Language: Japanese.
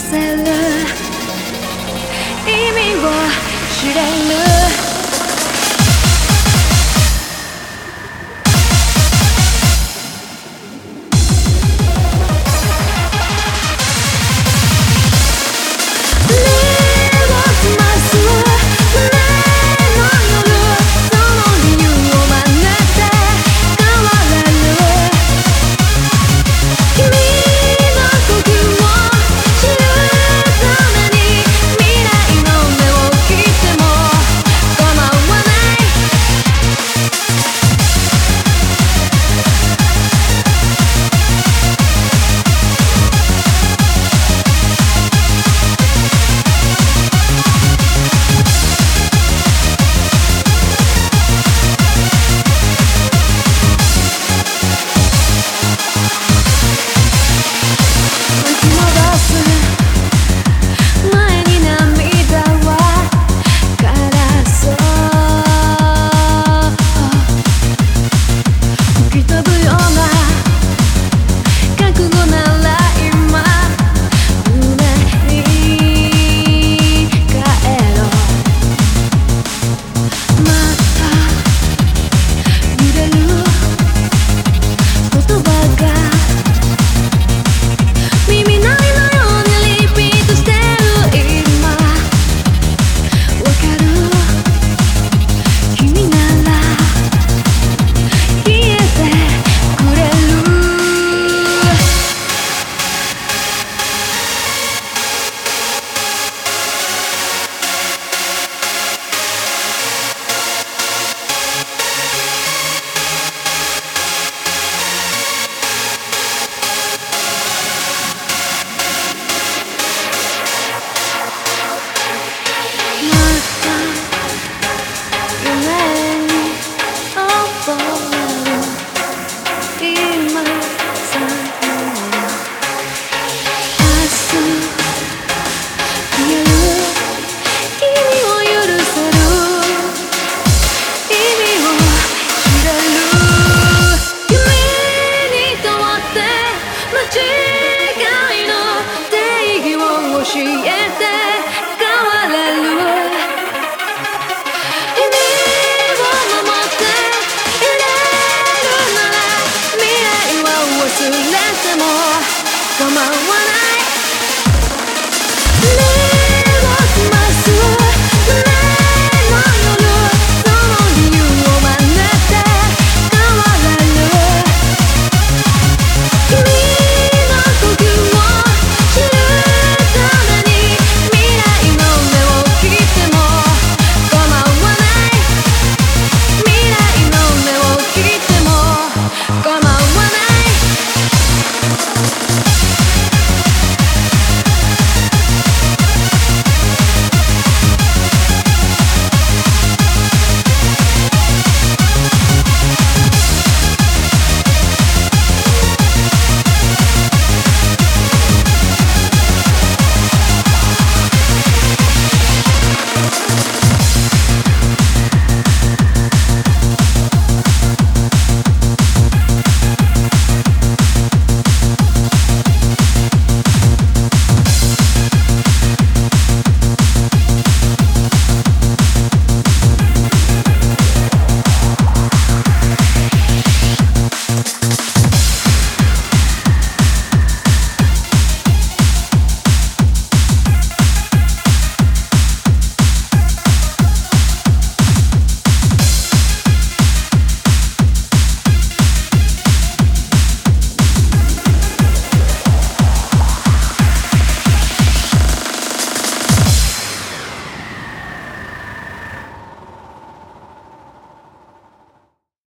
せる意味を知れる